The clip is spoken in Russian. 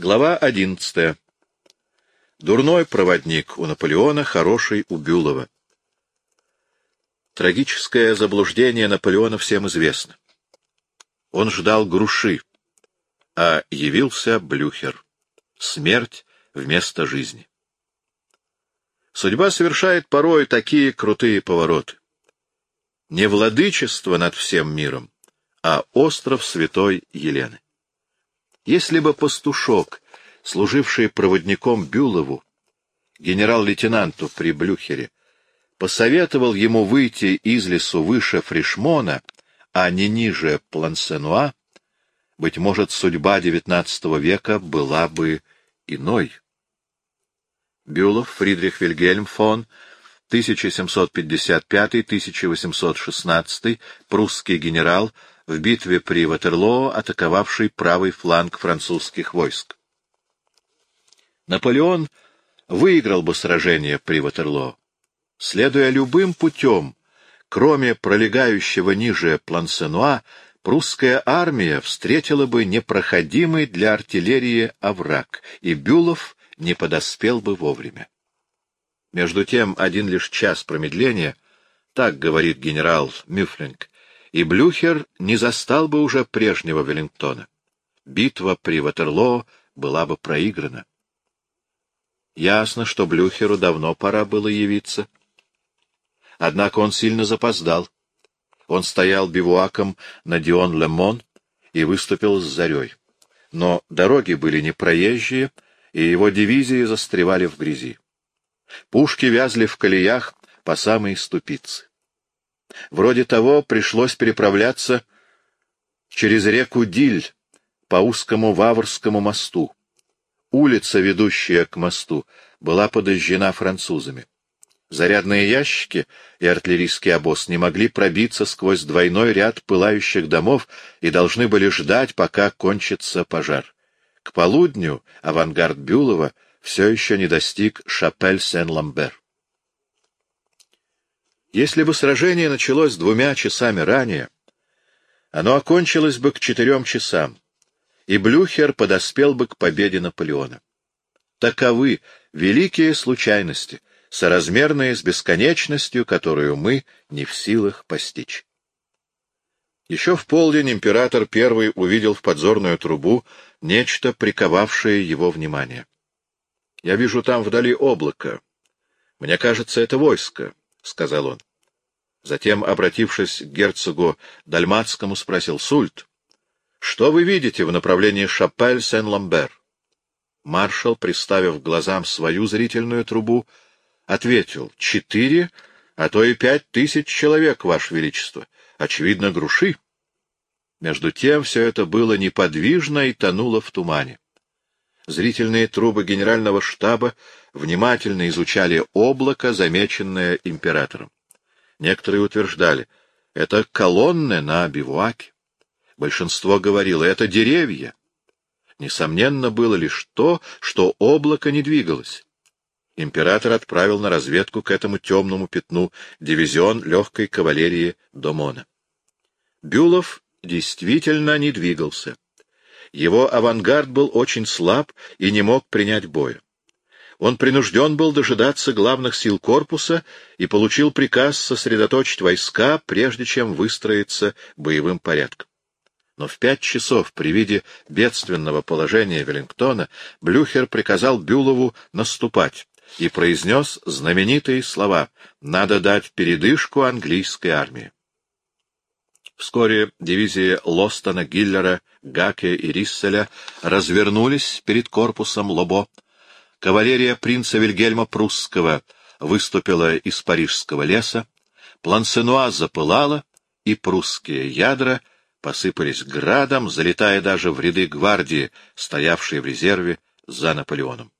Глава одиннадцатая. Дурной проводник у Наполеона, хороший у Бюлова. Трагическое заблуждение Наполеона всем известно. Он ждал груши, а явился Блюхер. Смерть вместо жизни. Судьба совершает порой такие крутые повороты. Не владычество над всем миром, а остров святой Елены. Если бы пастушок, служивший проводником Бюлову, генерал-лейтенанту при Блюхере, посоветовал ему выйти из лесу выше Фришмона, а не ниже Плансенуа, быть может, судьба XIX века была бы иной. Бюлов Фридрих Вильгельм фон 1755-1816, прусский генерал, в битве при Ватерлоо, атаковавший правый фланг французских войск. Наполеон выиграл бы сражение при Ватерлоо, следуя любым путем, кроме пролегающего ниже Плансенуа, прусская армия встретила бы непроходимый для артиллерии овраг, и Бюлов не подоспел бы вовремя. Между тем, один лишь час промедления, так говорит генерал Мюфлинг, и Блюхер не застал бы уже прежнего Веллингтона. Битва при Ватерлоо была бы проиграна. Ясно, что Блюхеру давно пора было явиться. Однако он сильно запоздал. Он стоял бивуаком на Дион-Лемон и выступил с зарей. Но дороги были непроезжие, и его дивизии застревали в грязи. Пушки вязли в колеях по самой ступице. Вроде того пришлось переправляться через реку Диль по узкому Ваврскому мосту. Улица, ведущая к мосту, была подожжена французами. Зарядные ящики и артиллерийский обоз не могли пробиться сквозь двойной ряд пылающих домов и должны были ждать, пока кончится пожар. К полудню авангард Бюлова все еще не достиг Шапель-Сен-Ламбер. Если бы сражение началось двумя часами ранее, оно окончилось бы к четырем часам, и Блюхер подоспел бы к победе Наполеона. Таковы великие случайности, соразмерные с бесконечностью, которую мы не в силах постичь. Еще в полдень император первый увидел в подзорную трубу нечто, приковавшее его внимание. «Я вижу там вдали облако. Мне кажется, это войско. — сказал он. Затем, обратившись к герцогу Дальматскому, спросил Сульт, — Что вы видите в направлении Шапель-Сен-Ламбер? Маршал, приставив глазам свою зрительную трубу, ответил, — Четыре, а то и пять тысяч человек, Ваше Величество. Очевидно, груши. Между тем все это было неподвижно и тонуло в тумане. Зрительные трубы генерального штаба внимательно изучали облако, замеченное императором. Некоторые утверждали, это колонны на бивуаке. Большинство говорило, это деревья. Несомненно было лишь то, что облако не двигалось. Император отправил на разведку к этому темному пятну дивизион легкой кавалерии Домона. Бюлов действительно не двигался. Его авангард был очень слаб и не мог принять боя. Он принужден был дожидаться главных сил корпуса и получил приказ сосредоточить войска, прежде чем выстроиться боевым порядком. Но в пять часов при виде бедственного положения Веллингтона Блюхер приказал Бюлову наступать и произнес знаменитые слова «Надо дать передышку английской армии». Вскоре дивизии Лостона, Гиллера, Гаке и Рисселя развернулись перед корпусом Лобо. Кавалерия принца Вильгельма Прусского выступила из Парижского леса, Плансенуа запылала, и прусские ядра посыпались градом, залетая даже в ряды гвардии, стоявшие в резерве за Наполеоном.